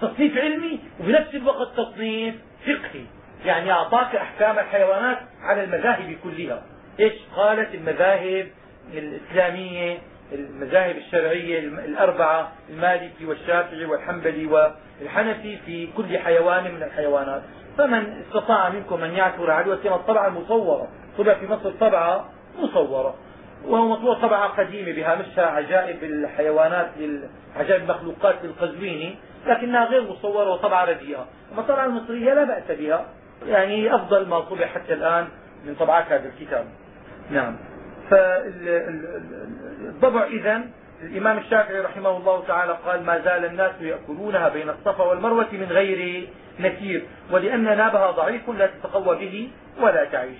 تصنيف علمي وبنفس الوقت تصنيف فقهي. يعني أعطاك أحكام الحيوانات على المذاهب كلها. إيش قالت المذاهب الإسلامية المذاهب الشرعية الأربعة المالكي والشافعي والحنبلي والحنفي في كل حيوان من الحيوانات. فمن استطاع منكم أن يعثر عليه وسيما الطبعة المصورة. طبع في مصر طبعة مصورة. وهو مطبوع طبعة قديمة بهامشها عجائب الحيوانات عجائب المخلوقات للقزويني لكنها غير مصورة وطبعة رديئة. أما الطبعة المصرية لا بأس بها. يعني أفضل ما طبع حتى الآن من طبعات هذا الكتاب. نعم. فالضبع إذا الإمام الشافعي رحمه الله تعالى قال ما زال الناس يأكلونها بين الصفا والمروة من غير نكير ولأن نابها ضعيف لا تتقوى به ولا تعيش.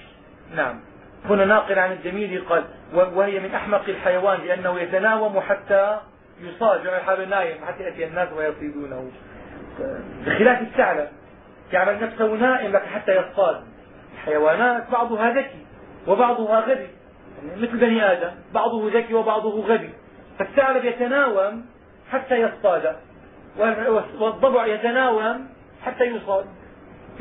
نعم. هنا ناقل عن الجميل قال وهي من أحمق الحيوان لأنه يتناوم حتى يصاد يعني حال نايم حتى يأتي الناس ويصيدونه. بخلاف الثعلب يعمل نفسه نائم لك حتى يصطاد. الحيوانات بعضها ذكي وبعضها غبي. مثل بني آدم بعضه ذكي وبعضه غبي. فالثعلب يتناوم حتى يصطاد والضبع يتناوم حتى يصاد.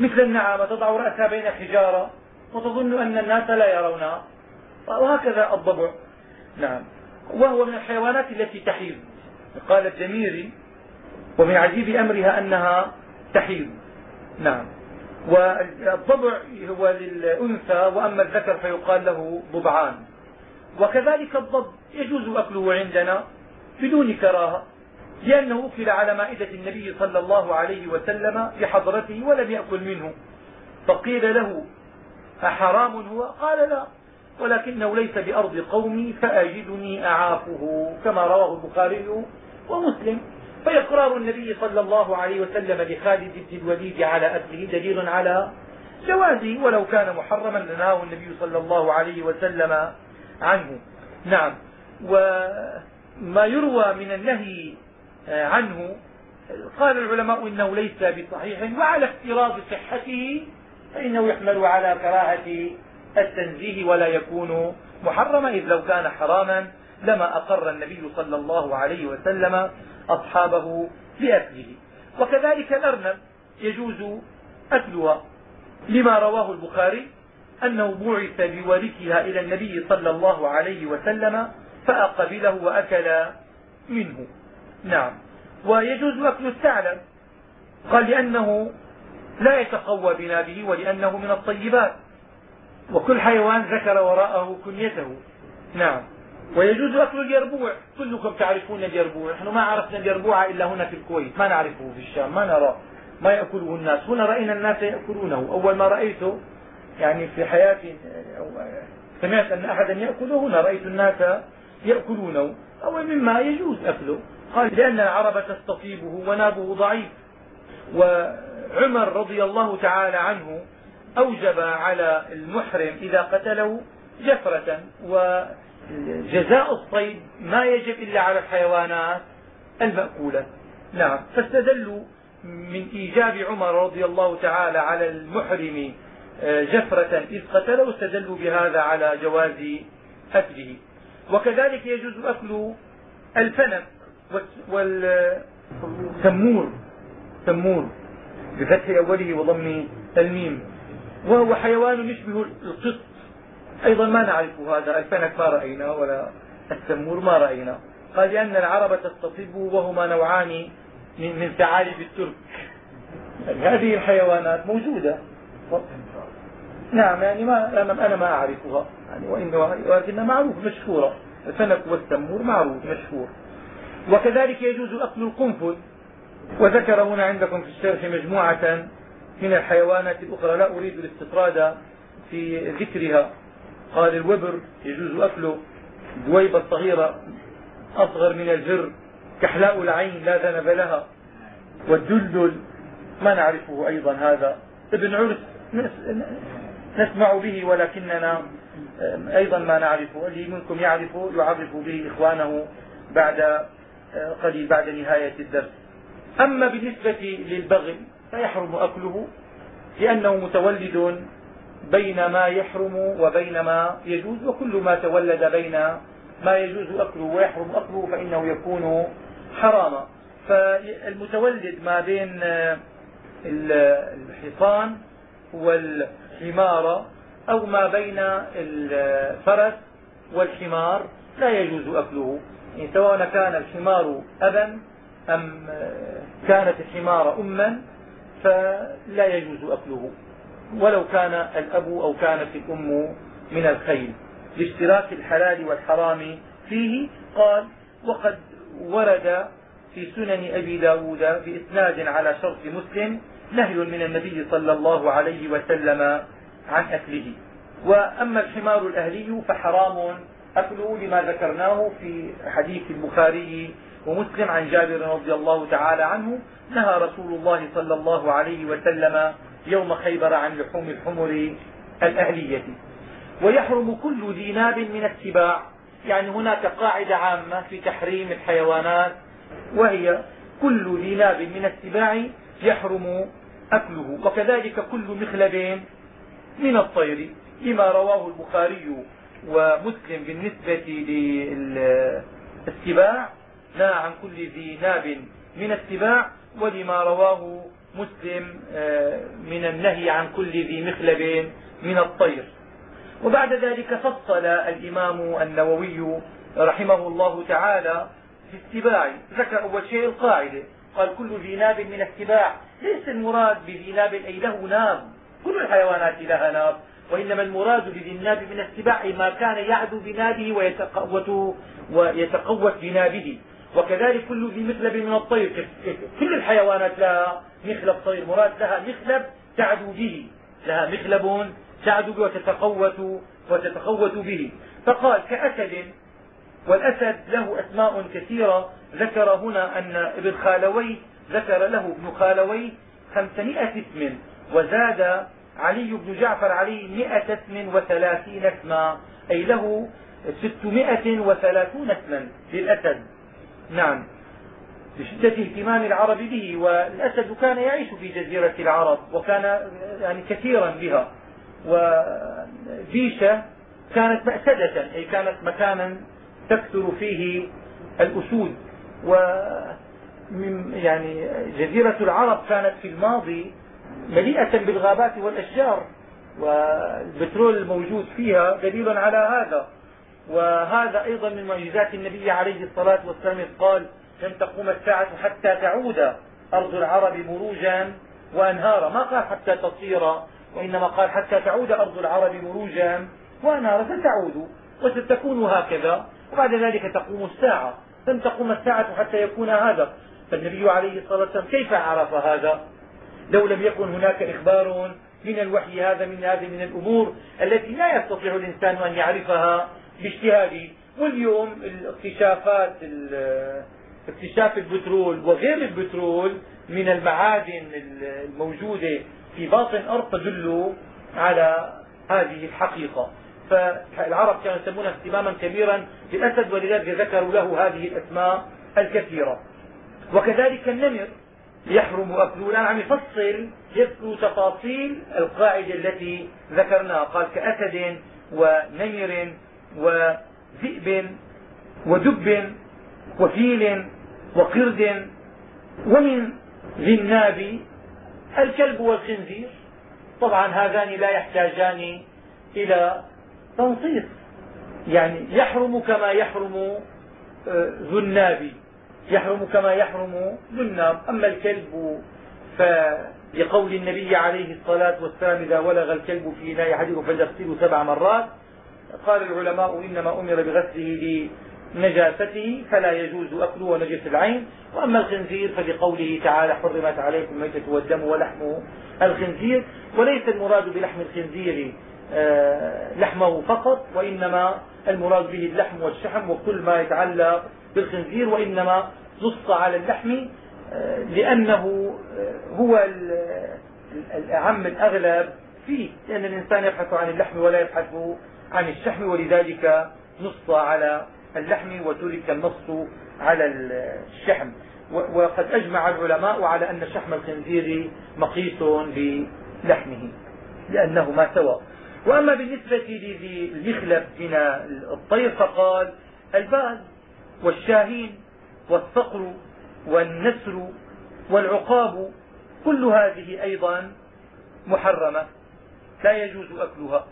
مثل النعامة تضع رأسها بين حجارة وتظن أن الناس لا يرونها وهكذا الضبع. نعم. وهو من الحيوانات التي تحيض. قال الجميري ومن عجيب أمرها أنها تحيض. نعم. والضبع هو للأنثى وأما الذكر فيقال له ضبعان. وكذلك الضب يجوز أكله عندنا بدون كراهة لأنه أكل على مائدة النبي صلى الله عليه وسلم بحضرته ولم يأكل منه. فقيل له أحرام هو؟ قال لا. ولكنه ليس بأرض قومي فأجدني أعافه كما رواه البخاري ومسلم. فإقرار النبي صلى الله عليه وسلم لخالد بن الوليد على أكله دليل على جوازه ولو كان محرما لنهاه النبي صلى الله عليه وسلم عنه. نعم. وما يروى من النهي عنه قال العلماء إنه ليس بصحيح وعلى افتراض صحته فإنه يحمل على كراهة التنزيه ولا يكون محرما إذ لو كان حراما لما أقر النبي صلى الله عليه وسلم أصحابه بأكله وكذلك الأرنب يجوز أكلها. لما رواه البخاري أنه بعث بوركها إلى النبي صلى الله عليه وسلم فأقبله وأكل منه. نعم. ويجوز أكل الثعلب قال لأنه لا يتقوى بنابه ولأنه من الطيبات. وكل حيوان ذكر وراءه كنيته. نعم. ويجوز أكل اليربوع كلكم تعرفون اليربوع نحن ما عرفنا اليربوع إلا هنا في الكويت. ما نعرفه في الشام. ما نرى. ما يأكله الناس. هنا رأينا الناس يأكلونه. أول ما رأيته يعني في حياتي سمعت أن أحدا يأكله هنا رأيت الناس يأكلونه. أو مما يجوز أكله. قال لأن العرب تستطيبه ونابه ضعيف. وعمر رضي الله تعالى عنه أوجب على المحرم إذا قتله جفرة وجزاء الصيد ما يجب إلا على الحيوانات المأكولة. نعم فاستدلوا من إيجاب عمر رضي الله تعالى على المحرم آه، جفرة إذ قتله استدلوا بهذا على جواز أكله. وكذلك يجوز أكل الفنك والتمور تمور. بفتح أوله وضم الميم وهو حيوان يشبه القط. أيضا ما نعرف هذا. الفنك ما رأينا ولا التمور ما رأينا. قال لأن العرب تستصبه وهما نوعان من, من ثعالب الترك. هذه الحيوانات موجودة. نعم يعني ما أنا ما أعرفها. يعني ولكنها معروف مشهورة. الفنك والتمور معروف مشهور. وكذلك يجوز أكل القنفذ. وذكر هنا عندكم في الشرح مجموعة من الحيوانات الأخرى. لا أريد الاستطراد في ذكرها. قال الوبر يجوز أكله. دويبة الصغيرة أصغر من الجر. كحلاء العين لا ذنب لها. والدلدل ما نعرفه أيضا هذا. ابن عرس نسمع به ولكننا أيضا ما نعرفه. اللي منكم يعرفه يعرف به إخوانه بعد قليل بعد نهاية الدرس. أما بالنسبة للبغل فيحرم أكله لأنه متولد بين ما يحرم وبين ما يجوز وكل ما تولد بين ما يجوز أكله ويحرم أكله فإنه يكون حراما. فالمتولد ما بين الحصان والحمار أو ما بين الفرس والحمار لا يجوز أكله. يعني سواء كان الحمار أبا أم كانت الحمار أما فلا يجوز أكله. ولو كان الأب أو كانت الأم من الخيل. لاشتراك الحلال والحرام فيه قال وقد ورد في سنن أبي ب داود بإسناد على شرط مسلم نهي من النبي صلى الله عليه وسلم عن أكله. وأما الحمار الأهلي فحرام أكله لما ذكرناه في حديث البخاري ومسلم عن جابر رضي الله تعالى عنه نهى رسول الله صلى الله عليه وسلم يوم خيبر عن لحوم الحمر الأهلية. ويحرم كل ذي ناب من السباع يعني هناك قاعدة عامة في تحريم الحيوانات وهي كل ذي ناب من السباع يحرم أكله. وكذلك كل مخلب من الطير لما رواه البخاري ومسلم بالنسبة للسباع نهى عن كل ذي ناب من السباع ولما رواه مسلم آه، من النهي عن كل ذي مخلب من الطير. وبعد ذلك فصل الإمام النووي رحمه الله تعالى في السباع ذكر أول شيء القاعدة. قال كل ذي ناب من السباع ليس المراد بذي ناب أي له ناب. كل الحيوانات لها ناب. وإنما المراد بذي الناب من السباع ما كان يعدو بنابه ويتقوت, ويتقوت بنابه. وكذلك كل ذي مخلب من الطير. كل الحيوانات لها مخلب طير. مراد لها مخلب تعدو به. لها مخلب تعدو به وتتقوت وتتقوت به. فقال كأسد والأسد له أسماء كثيرة. ذكر هنا أن ابن خالوي ذكر له ابن خالوي خمسمائة اسم وزاد علي بن جعفر عليه مئة اسم وثلاثين اسما. أي له ستمائة وثلاثون اسما للأسد. نعم. لشدة اهتمام العرب به والأسد كان يعيش في جزيرة العرب وكان يعني كثيرا بها. وبيشة كانت مأسدة أي كانت مكانا تكثر فيه الأسود. و يعني جزيرة العرب كانت في الماضي مليئة بالغابات والأشجار والبترول الموجود فيها دليل على هذا. وهذا أيضا من معجزات النبي عليه الصلاة والسلام قال لن تقوم الساعة حتى تعود أرض العرب مروجا وأنهارا. ما قال حتى تصير وإنما قال حتى تعود أرض العرب مروجا وأنهارا ستعود وستكون هكذا وبعد ذلك تقوم الساعة. لن تقوم الساعة حتى يكون هذا. فالنبي عليه الصلاة والسلام كيف عرف هذا؟ لو لم يكن هناك إخبار من الوحي هذا من هذه من الأمور التي لا يستطيع الإنسان أن يعرفها باجتهاده واليوم الاكتشافات اكتشاف البترول وغير البترول من المعادن الموجودة في باطن الأرض تدل على هذه الحقيقة. فالعرب كانوا يسمونها اهتماما كبيرا بالأسد ولذلك ذكروا له هذه الأسماء الكثيرة. وكذلك النمر يحرم أكله الآن عم يفصل يذكر تفاصيل القاعدة التي ذكرناها. قال كأسد ونمر ذئب ودب وفيل وقرد ومن ذي الناب الكلب والخنزير. طبعا هذان لا يحتاجان إلى تنصيص يعني يحرم كما يحرم آه، ذو الناب يحرم كما يحرم ذو الناب أما الكلب فلقول النبي عليه الصلاة والسلام إذا ولغ الكلب في إناء احدكم فليغسله سبع مرات. قال العلماء إنما أمر بغسله لنجاسته فلا يجوز أكله ونجس العين وأما الخنزير فلقوله تعالى حرمت عليكم الميتة والدم ولحم الخنزير وليس المراد بلحم الخنزير آه، لحمه فقط وإنما المراد به اللحم والشحم وكل ما يتعلق بالخنزير وإنما نص على اللحم آه، لأنه آه، هو الأعم الأغلب فيه لأن الإنسان يبحث عن اللحم ولا يبحث عن الشحم ولذلك نص على اللحم وترك النص على الشحم. وقد أجمع العلماء على أن شحم الخنزير مقيس بلحمه لأنهما سواء وأما بالنسبة لذي المخلب من الطير فقال الباز والشاهين والصقر والنسر والعقاب كل هذه أيضا محرمة لا يجوز أكلها.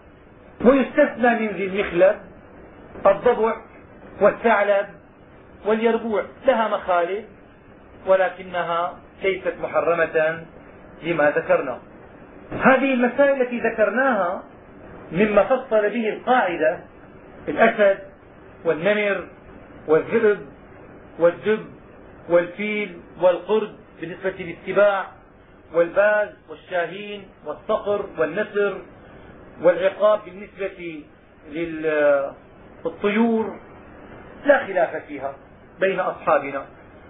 ويستثنى من ذي المخلب الضبع والثعلب واليربوع لها مخالف ولكنها ليست محرمة لما ذكرنا. هذه المسائل التي ذكرناها مما فصل به القاعدة الأسد والنمر والذئب والدب والفيل والقرد بالنسبة للسباع والباز والشاهين والصقر والنسر والعقاب بالنسبة للطيور لا خلاف فيها بين أصحابنا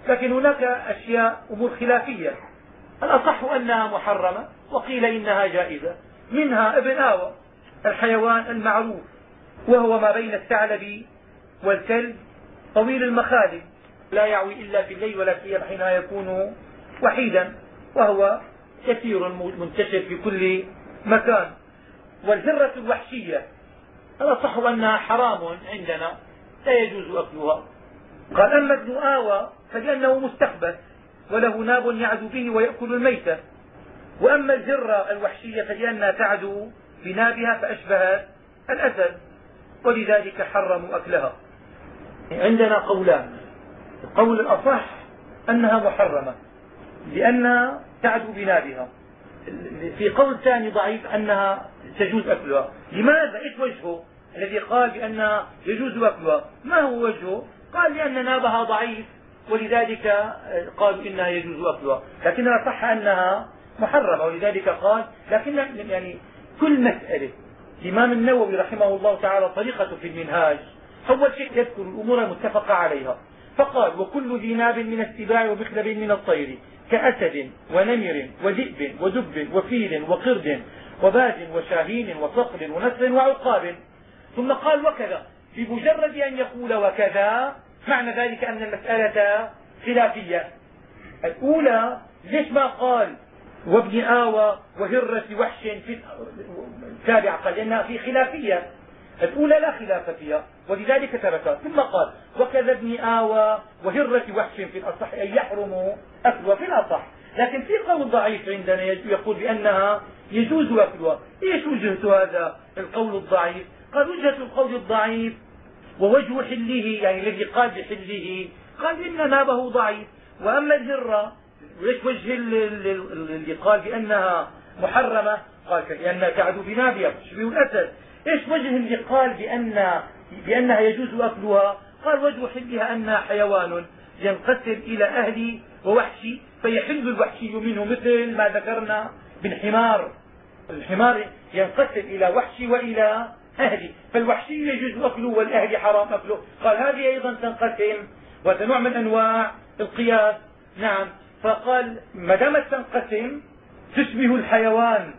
لكن هناك أشياء أمور خلافية. الأصح أنها محرمة وقيل إنها جائزة منها ابن آوى الحيوان المعروف وهو ما بين الثعلب والكلب طويل المخالب لا يعوي إلا في الليل ولا سيما حينما يكون وحيدا وهو كثير منتشر في كل مكان. والهرة الوحشية. الأصح أنها حرام عندنا لا يجوز أكلها. قال أما ابن آوى فلأنه مستخبث وله ناب يعدو به ويأكل الميتة وأما الهرة الوحشية فلأنها تعدو بنابها فأشبهت الأسد ولذلك حرموا أكلها. عندنا قولان. القول الأصح أنها محرمة لأنها تعدو بنابها. في قول ثاني ضعيف أنها تجوز أكلها. لماذا؟ إيش وجهه؟ الذي قال بأنها يجوز أكلها. ما هو وجهه؟ قال لأن نابها ضعيف ولذلك قالوا إنها يجوز أكلها. لكنها صح أنها محرمة ولذلك قال لكن يعني كل مسألة الإمام النووي رحمه الله تعالى طريقة في المنهاج أول شيء يذكر الأمور المتفق عليها. فقال وكل ذي ناب من السباع ومخلب من الطير كأسد ونمر وذئب ودب وفيل وقرد وباز وشاهين وصقر ونسر وعقاب. ثم قال وكذا بمجرد أن يقول وكذا معنى ذلك أن المسألة خلافية. الأولى ليش ما قال وابن آوى وهرة وحش في التابع قال لأنها في خلافية. الأولى لا خلاف فيها ولذلك تركها ثم قال وكذا ابن آوى وهرة وحش في الأصح أن يحرم أكلها في الأصح. لكن في قول ضعيف عندنا يقول بأنها يجوز أكلها. إيش وجهة هذا القول الضعيف؟ قال وجهة القول الضعيف ووجه حله يعني الذي قال بحله قال إن نابه ضعيف. وأما الهرة وإيش وجه اللي قال بأنها محرمة؟ قال لأنها تعدو بنابها تشبه الأسد. إيش وجه اللي قال بأن بأنها يجوز أكلها؟ قال وجه حلها أنها حيوان ينقسم إلى أهلي ووحشي فيحل الوحشي منه مثل ما ذكرنا بالحمار الحمار ينقسم إلى وحشي وإلى أهلي فالوحشي يجوز أكله والأهلي حرام أكله. قال هذه أيضا تنقسم وهذا نوع من أنواع القياس. نعم. فقال ما دامت تنقسم تشبه الحيوان.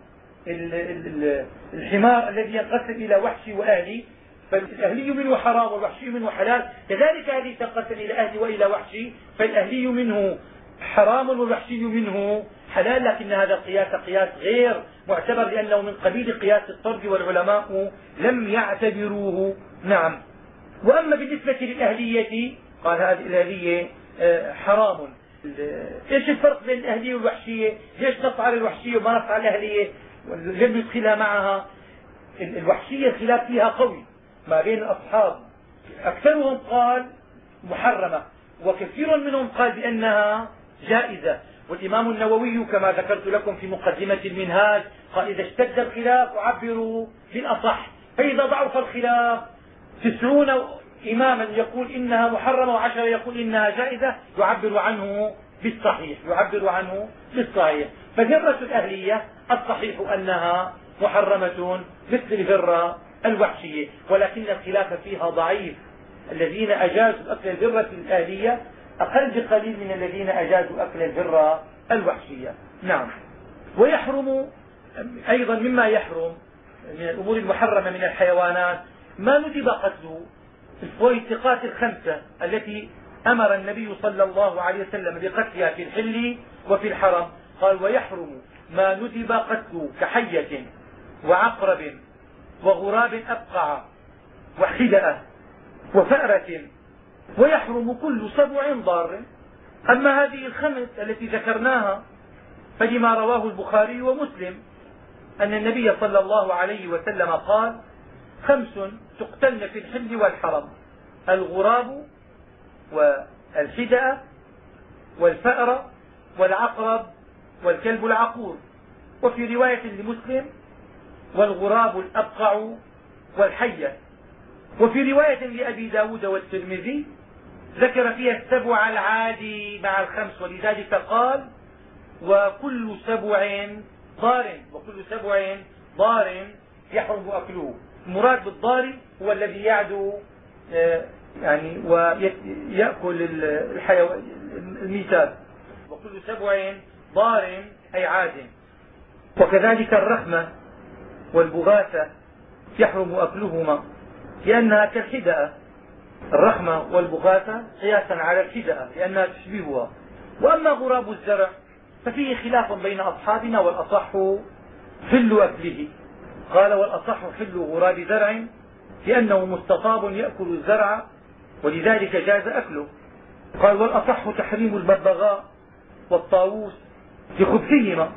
الحمار الذي ينقسم إلى وحشي وأهلي فالأهلي منه حرام والوحشي منه حلال. كذلك هذه تنقسم إلى أهلي وإلى وحشي فالأهلي منه حرام والوحشي منه حلال لكن هذا القياس قياس غير معتبر لأنه من قبيل قياس الطرد والعلماء لم يعتبروه. نعم. وأما بالنسبة للأهلية قال هذه الأهلية آه، حرام. إيش الفرق بين الأهلية والوحشية؟ ليش نص على الوحشية وما نص على الأهلية؟ لم يدخلها معها الوحشية الخلاف فيها قوي ما بين الأصحاب. أكثرهم قال محرمة وكثير منهم قال بأنها جائزة. والإمام النووي كما ذكرت لكم في مقدمة المنهاج قال إذا اشتد الخلاف عبروا بالأصح. فإذا ضعف الخلاف تسعون إماما يقول إنها محرمة وعشرة يقول إنها جائزة يعبر عنه بالصحيح يعبر عنه بالصحيح. فذرة الأهلية الصحيح أنها محرمة مثل الذرة الوحشية ولكن الخلاف فيها ضعيف. الذين أجازوا أكل الذرة الآلية أقل بقليل من الذين أجازوا أكل الذرة الوحشية. نعم. ويحرم أيضا مما يحرم من الأمور المحرمة من الحيوانات ما ندب قتله الفويتقات الخمسة التي أمر النبي صلى الله عليه وسلم بقتلها في الحل وفي الحرم. قال ويحرم ما ندب قتله كحية وعقرب وغراب أبقع وحدأة وفأرة ويحرم كل سبع ضار. أما هذه الخمس التي ذكرناها فلما رواه البخاري ومسلم أن النبي صلى الله عليه وسلم قال خمس تقتلن في الحل والحرم الغراب والحدأ والفأر والعقرب والكلب العقور. وفي رواية لمسلم والغراب الأبقع والحية. وفي رواية لأبي ب داود والترمذي ذكر فيها السبع العادي مع الخمس ولذلك قال وكل سبع ضار وكل سبع ضار يحرم أكله. المراد بالضار هو الذي يعدو آه، يعني ويأكل الميتات وكل سبع ضار أي عاد. وكذلك الرحمة والبغاثة يحرم أكلهما لأنها كالحدأة الرحمة والبغاثة قياسا على الحدأة لأنها تشبهها. وأما غراب الزرع ففيه خلاف بين أصحابنا والأصح حل أكله. قال والأصح حل غراب زرع لأنه مستطاب يأكل الزرع ولذلك جاز أكله. قال والأصح تحريم الببغاء والطاووس لخبثهما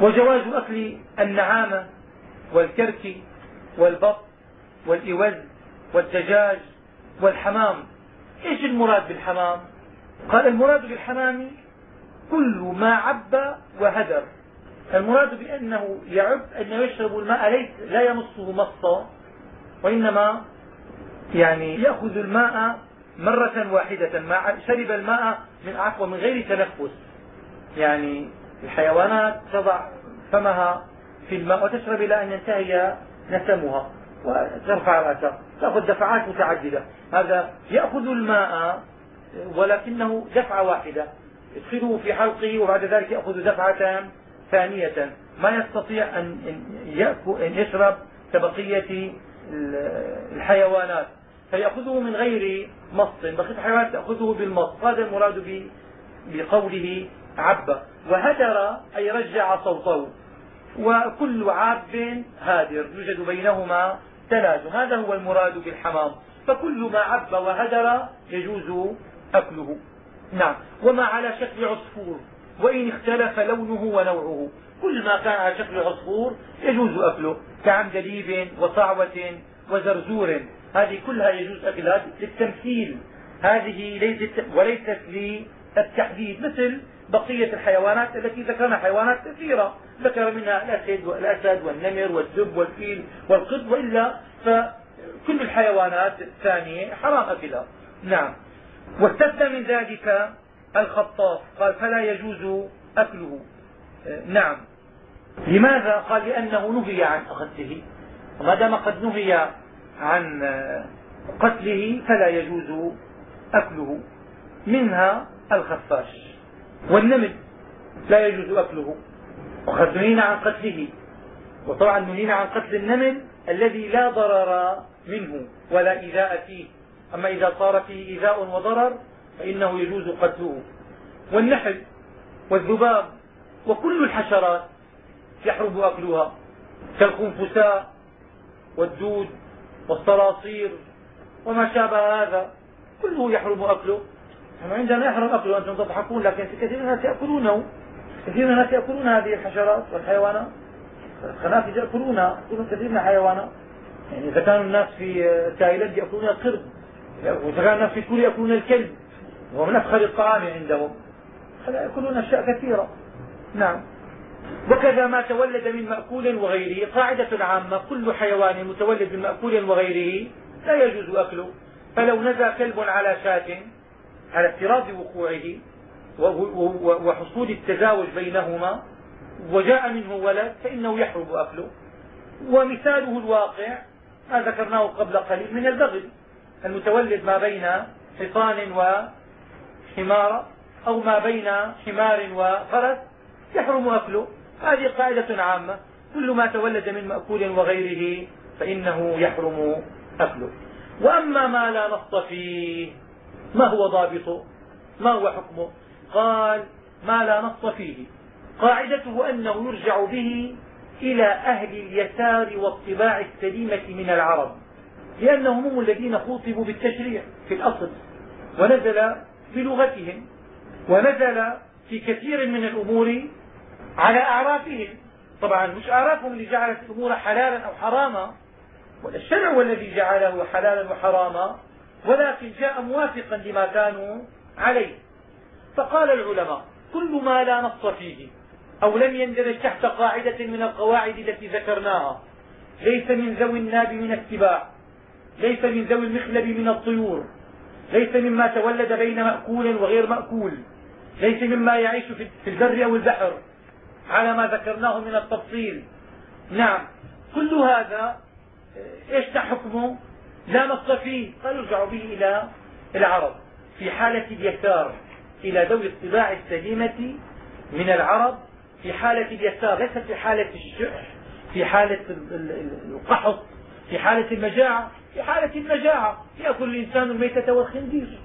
وجواز أكل النعامة والكرك والبط والإوز والدجاج والحمام. إيش المراد بالحمام؟ قال المراد بالحمام كل ما عب وهدر. المراد بأنه يعب أنه يشرب الماء ليس لا يمصه مصا وإنما يعني يأخذ الماء مرة واحدة ما شرب الماء من عفو من غير تنفس. يعني الحيوانات تضع فمها في الماء وتشرب إلى أن ينتهي نسمها وترفع رأسها تأخذ دفعات متعددة. هذا يأخذ الماء ولكنه دفعة واحدة. يدخله في حلقه وبعد ذلك يأخذ دفعة ثانية. ما يستطيع أن أن يشرب كبقية الحيوانات. فيأخذه من غير مص. بقية الحيوانات تأخذه بالمص. هذا المراد بقوله عب وهدر أي رجع صوته. وكل عاب هادر يوجد بينهما تلازم هذا هو المراد بالحمام. فكل ما عب وهدر يجوز أكله. نعم. وما على شكل عصفور. وإن اختلف لونه ونوعه. كل ما كان على شكل عصفور يجوز أكله. كعندليب وصعوة وزرزور. هذه كلها يجوز أكلها للتمثيل. هذه ليست وليست للتحديد. مثل بقية الحيوانات التي ذكرنا حيوانات كثيرة. ذكر منها الأسد والأسد والنمر والدب والفيل والقط وإلا فكل الحيوانات الثانية حرام أكلها. نعم. واستثنى من ذلك الخطاف. قال فلا يجوز أكله. نعم. لماذا؟ قال لأنه نهي عن قتله. وما دام قد نهي عن قتله فلا يجوز أكله. منها الخفاش. والنمل لا يجوز أكله. وقد نهينا عن قتله. وطبعا نهينا عن قتل النمل الذي لا ضرر منه ولا إيذاء فيه. أما إذا صار فيه إيذاء وضرر فإنه يجوز قتله. والنحل والذباب وكل الحشرات يحرم أكلها. كالخنفساء والدود والصراصير وما شابه هذا. كله يحرم أكله. عندنا يحرم أكله أنتم تضحكون لكن في كثير من الناس يأكلونه كثير من الناس يأكلون هذه الحشرات والحيوانات. الخنافذ يأكلونها. يأكلون كثير من الحيوانات. يعني إذا كانوا الناس في تايلاند يأكلون القرد وإذا كان الناس في كوريا يأكلون الكلب وهو من أفخر الطعام عندهم يأكلون أشياء كثيرة. نعم. وكذا ما تولد من مأكول وغيره. قاعدة عامة كل حيوان متولد من مأكول وغيره لا يجوز أكله. فلو نزى كلب على شاة على افتراض وقوعه وحصول التزاوج بينهما وجاء منه ولد فإنه يحرم أكله. ومثاله الواقع ما ذكرناه قبل قليل من البغل المتولد ما بين حصان وحمار أو ما بين حمار وفرس يحرم أكله. هذه قاعدة عامة. كل ما تولد من مأكول وغيره فإنه يحرم أكله. وأما ما لا نص فيه ما هو ضابطه؟ ما هو حكمه؟ قال ما لا نص فيه. قاعدته أنه يرجع به إلى أهل اليسار والطباع السليمة من العرب لأنهم هم الذين خوطبوا بالتشريع في الأصل ونزل بلغتهم ونزل في كثير من الأمور على أعرافهم. طبعا مش أعرافهم اللي جعلت الأمور حلالا أو حراما ولا الشرع هو الذي جعله حلالا وحراما ولكن جاء موافقا لما كانوا عليه. فقال العلماء كل ما لا نص فيه أو لم يندرج تحت قاعدة من القواعد التي ذكرناها ليس من ذوي الناب من السباع ليس من ذوي المخلب من الطيور ليس مما تولد بين مأكول وغير مأكول ليس مما يعيش في البر أو البحر على ما ذكرناه من التفصيل. نعم كل هذا إيش حكمه؟ لا نص فيه. قال يرجع به إلى العرب. في حالة اليسار إلى ذوي الطباع السليمة من العرب في حالة اليسار ليس في حالة الشح في حالة القحط في حالة المجاعة في حالة المجاعة. يأكل الإنسان الميتة والخنزير.